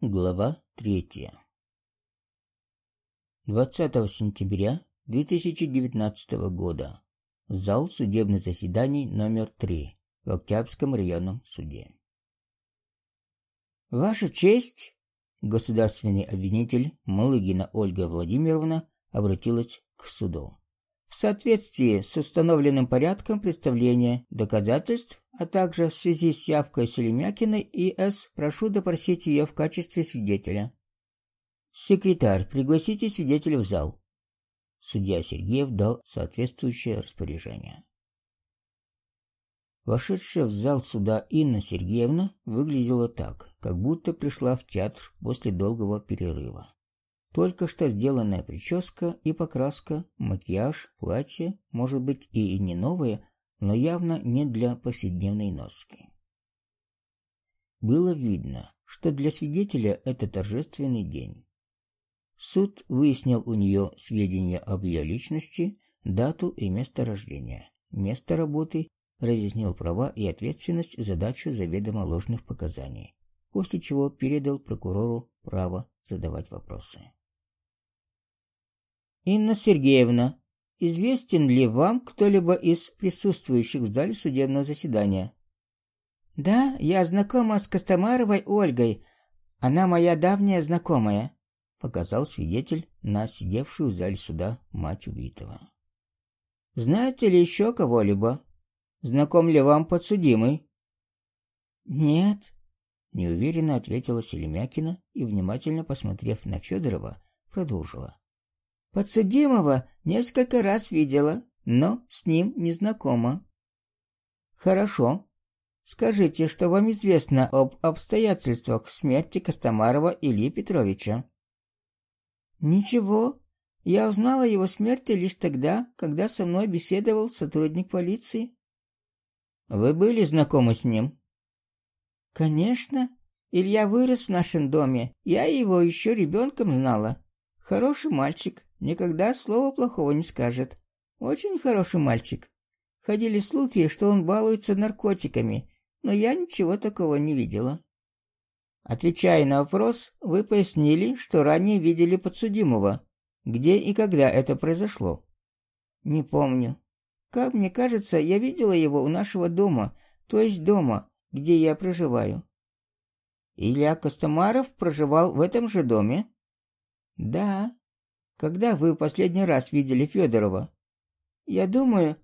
Глава третья. 20 сентября 2019 года. Зал судебных заседаний номер 3 в Октябрьском районном суде. Ваша честь, государственный обвинитель Малыгина Ольга Владимировна обратилась к суду в соответствии с установленным порядком представления доказательств, а также в связи с явкой Селемякиной И.С. прошу допросить ее в качестве свидетеля. Секретарь, пригласите свидетеля в зал. Судья Сергеев дал соответствующее распоряжение. Вошедшая в зал суда Инна Сергеевна выглядела так, как будто пришла в театр после долгого перерыва. Только что сделанная прическа и покраска, макияж, платье, может быть и не новые, но явно не для повседневной носки. Было видно, что для свидетеля это торжественный день. Суд выяснил у нее сведения об ее личности, дату и место рождения, место работы, разъяснил права и ответственность за дачу заведомо ложных показаний, после чего передал прокурору право задавать вопросы. Инна Сергеевна, известен ли вам кто-либо из присутствующих в зале судебного заседания? Да, я знакома с Костомаровой Ольгой. Она моя давняя знакомая, показал свидетель на сидевшую в зале суда мать убитого. Знаете ли еще кого-либо? Знаком ли вам подсудимый? Нет, неуверенно ответила Селемякина и внимательно посмотрев на Федорова, продолжила. Подсудимого несколько раз видела, но с ним не знакома. Хорошо. Скажите, что вам известно об обстоятельствах смерти Костомарова Ильи Петровича? Ничего. Я узнала его смерти лишь тогда, когда со мной беседовал сотрудник полиции. Вы были знакомы с ним? Конечно. Илья вырос в нашем доме. Я его еще ребенком знала. Хороший мальчик, никогда слова плохого не скажет. Очень хороший мальчик. Ходили слухи, что он балуется наркотиками, но я ничего такого не видела. Отвечая на вопрос, вы пояснили, что ранее видели подсудимого. Где и когда это произошло? Не помню. Как мне кажется, я видела его у нашего дома, то есть дома, где я проживаю. Илья Костомаров проживал в этом же доме? Да. Когда вы последний раз видели Федорова? Я думаю,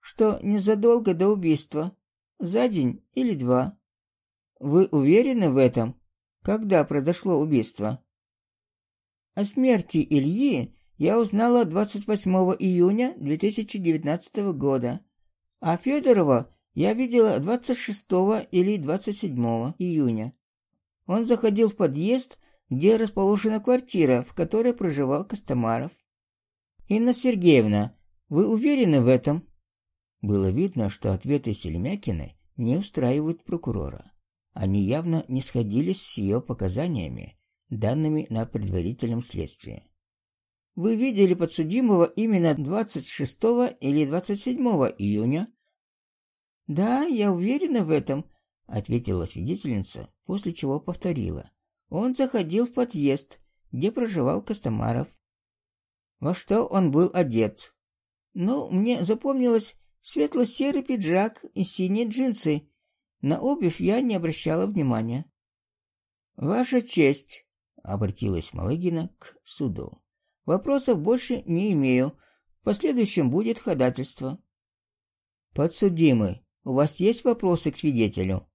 что незадолго до убийства, за день или два. Вы уверены в этом? Когда произошло убийство? О смерти Ильи я узнала 28 июня 2019 года, а Федорова я видела 26 или 27 июня. Он заходил в подъезд где расположена квартира, в которой проживал Костомаров. Инна Сергеевна, вы уверены в этом? Было видно, что ответы Селемякиной не устраивают прокурора. Они явно не сходились с ее показаниями, данными на предварительном следствии. Вы видели подсудимого именно 26 или 27 июня? Да, я уверена в этом, ответила свидетельница, после чего повторила: он заходил в подъезд, где проживал Костомаров. Во что он был одет? Ну, мне запомнилось светло-серый пиджак и синие джинсы. На обувь я не обращала внимания. Ваша честь, обратилась Малыгина к суду. Вопросов больше не имею. В последующем будет ходатайство. Подсудимый, у вас есть вопросы к свидетелю?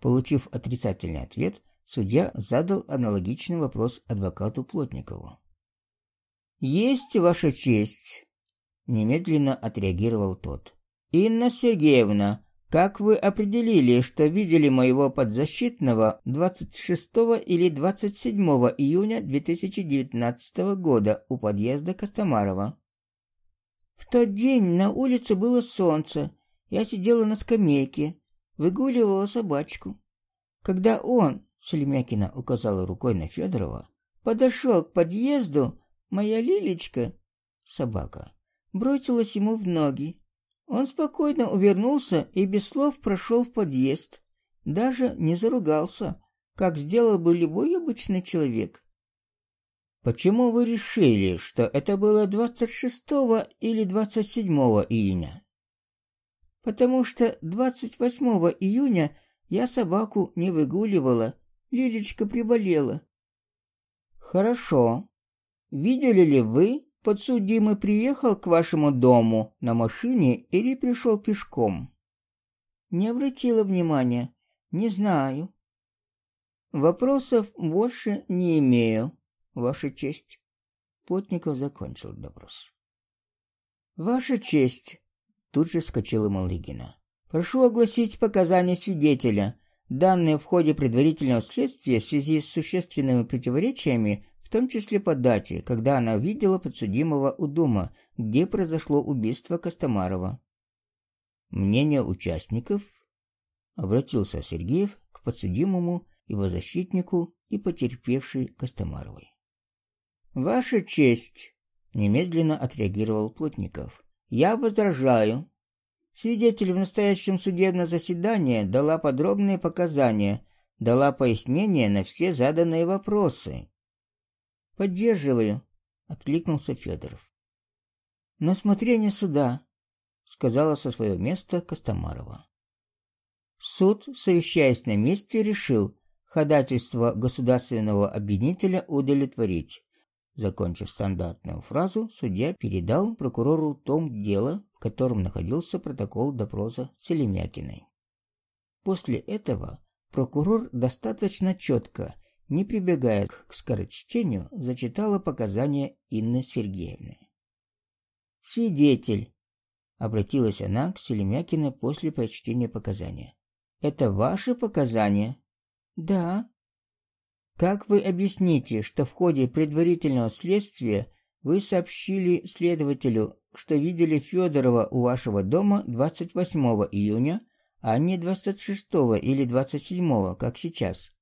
Получив отрицательный ответ, Судья задал аналогичный вопрос адвокату Плотникову. «Есть, Ваша честь!» Немедленно отреагировал тот. «Инна Сергеевна, как вы определили, что видели моего подзащитного 26 или 27 июня 2019 года у подъезда Костомарова?» «В тот день на улице было солнце. Я сидела на скамейке, выгуливала собачку. Когда он, Шелемякина указала рукой на Федорова. Подошел к подъезду, моя Лилечка, собака, бросилась ему в ноги. Он спокойно увернулся и без слов прошел в подъезд, даже не заругался. как сделал бы любой обычный человек. Почему вы решили, что это было 26 или 27 июня? Потому что 28 июня я собаку не выгуливала, Лилечка приболела. Хорошо. Видели ли вы, подсудимый приехал к вашему дому на машине или пришел пешком? Не обратила внимания. Не знаю. Вопросов больше не имею, Ваша честь. Плотников закончил допрос. Ваша честь, тут же вскочила Малыгина. Прошу огласить показания свидетеля, данные в ходе предварительного следствия в связи с существенными противоречиями, в том числе по дате, когда она видела подсудимого у дома, где произошло убийство Костомарова. Мнение участников обратился Сергеев к подсудимому, его защитнику и потерпевшей Костомаровой. Ваша честь, немедленно отреагировал Плотников. Я возражаю. Свидетель в настоящем судебном заседании дала подробные показания, дала пояснения на все заданные вопросы. Поддерживаю, откликнулся Федоров. На смотрение суда, сказала со своего места Костомарова. Суд, совещаясь на месте, решил ходатайство государственного обвинителя удовлетворить. Закончив стандартную фразу, судья передал прокурору том дела, в котором находился протокол допроса Селемякиной. После этого прокурор достаточно четко, не прибегая к скорочтению, зачитала показания Инны Сергеевны. «Свидетель!» — обратилась она к Селемякиной после прочтения показания. «Это ваши показания?» «Да», как вы объясните, что в ходе предварительного следствия вы сообщили следователю, что видели Федорова у вашего дома 28 июня, а не 26 или 27, как сейчас?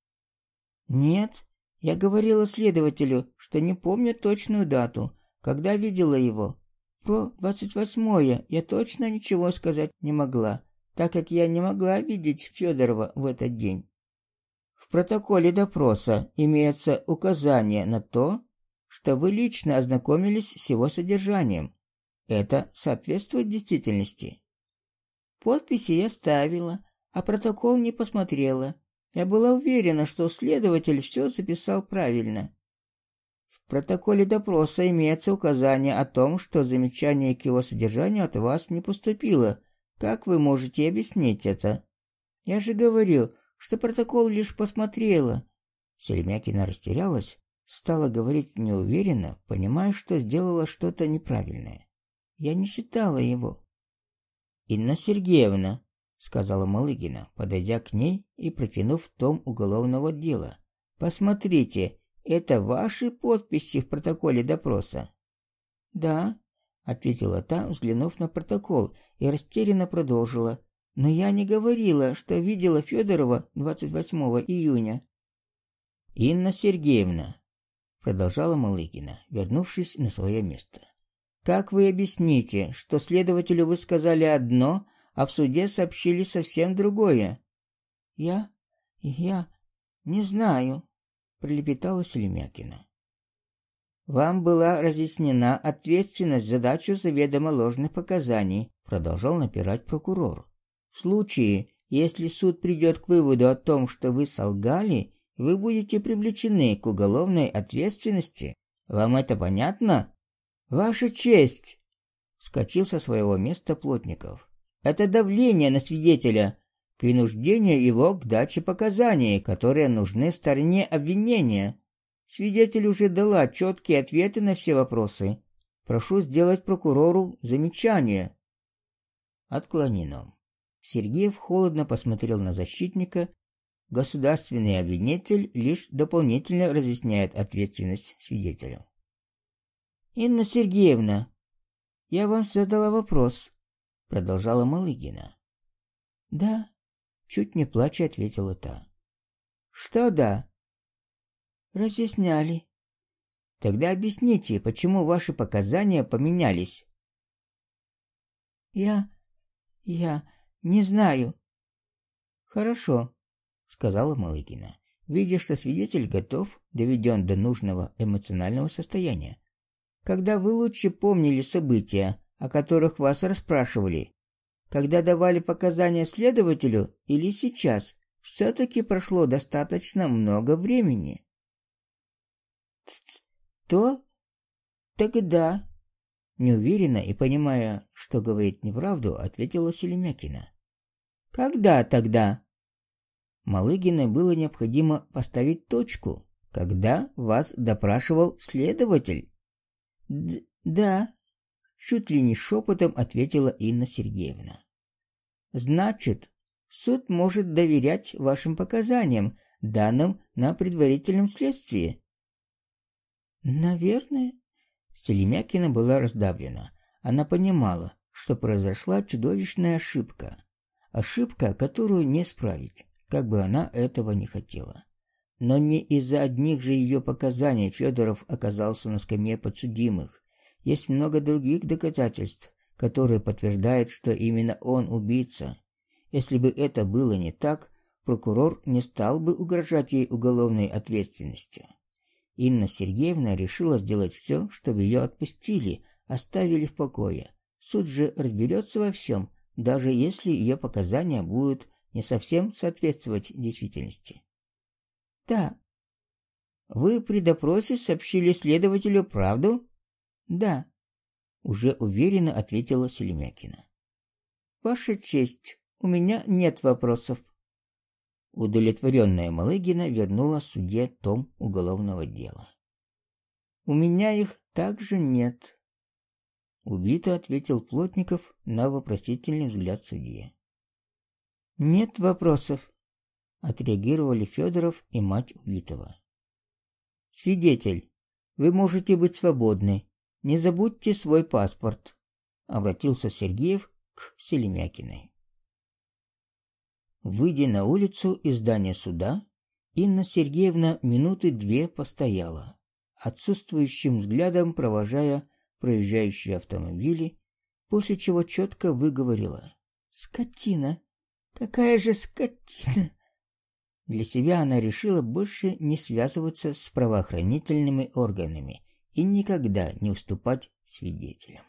Нет, я говорила следователю, что не помню точную дату, когда видела его. Про 28 я точно ничего сказать не могла, так как я не могла видеть Федорова в этот день. Протоколе допроса имеется указание на то, что вы лично ознакомились с его содержанием. Это соответствует действительности. Подписи я ставила, а протокол не посмотрела. Я была уверена, что следователь все записал правильно. В протоколе допроса имеется указание о том, что замечание к его содержанию от вас не поступило. Как вы можете объяснить это? Я же говорю, что протокол лишь посмотрела. Селемякина растерялась, стала говорить неуверенно, понимая, что сделала что-то неправильное. Я не считала его. Инна Сергеевна, сказала Малыгина, подойдя к ней и протянув том уголовного дела. Посмотрите, это ваши подписи в протоколе допроса. Да, ответила та, взглянув на протокол, и растерянно продолжила: но я не говорила, что видела Федорова 28 июня. Инна Сергеевна, продолжала Малыгина, вернувшись на свое место. Как вы объясните, что следователю вы сказали одно, а в суде сообщили совсем другое? Я я не знаю, пролепетала Селемякина. Вам была разъяснена ответственность за дачу заведомо ложных показаний, продолжал напирать прокурор. В случае, если суд придет к выводу о том, что вы солгали, вы будете привлечены к уголовной ответственности. Вам это понятно? Ваша честь, вскочил со своего места Плотников. Это давление на свидетеля, принуждение его к даче показаний, которые нужны стороне обвинения. Свидетель уже дала четкие ответы на все вопросы. Прошу сделать прокурору замечание. Отклонено. Сергеев холодно посмотрел на защитника. Государственный обвинитель лишь дополнительно разъясняет ответственность свидетеля. Инна Сергеевна, я вам задала вопрос, продолжала Малыгина. Да, чуть не плача ответила та. Что да? Разъясняли. Тогда объясните, почему ваши показания поменялись? Я я не знаю. Хорошо, сказала Малыгина. видя, что свидетель готов, доведен до нужного эмоционального состояния. Когда вы лучше помнили события, о которых вас расспрашивали, когда давали показания следователю или сейчас, все таки прошло достаточно много времени. То тогда неуверенно и понимая, что говорит неправду, ответила Селемякина. Когда тогда? Малыгиной было необходимо поставить точку, когда вас допрашивал следователь. Д да, чуть ли не шепотом ответила Инна Сергеевна. Значит, суд может доверять вашим показаниям, данным на предварительном следствии. Наверное, Стелемякина была раздавлена. Она понимала, что произошла чудовищная ошибка. Ошибка, которую не исправить, как бы она этого не хотела. Но не из-за одних же ее показаний Федоров оказался на скамье подсудимых. Есть много других доказательств, которые подтверждают, что именно он убийца. Если бы это было не так, прокурор не стал бы угрожать ей уголовной ответственностью. Инна Сергеевна решила сделать все, чтобы ее отпустили, оставили в покое. Суд же разберется во всем, даже если ее показания будут не совсем соответствовать действительности. Да. Вы при допросе сообщили следователю правду? Да, уже уверенно ответила Селемякина. Ваша честь, у меня нет вопросов. Удовлетворенная Малыгина вернула судье том уголовного дела. У меня их также нет. Убито ответил Плотников на вопросительный взгляд судьи. Нет вопросов, отреагировали Федоров и мать убитого. Свидетель, вы можете быть свободны. Не забудьте свой паспорт, обратился Сергеев к Селемякиной. Выйдя на улицу из здания суда, Инна Сергеевна минуты две постояла, отсутствующим взглядом провожая проезжающие автомобили, после чего четко выговорила: "Скотина, какая же скотина!" Для себя она решила больше не связываться с правоохранительными органами и никогда не уступать свидетелям.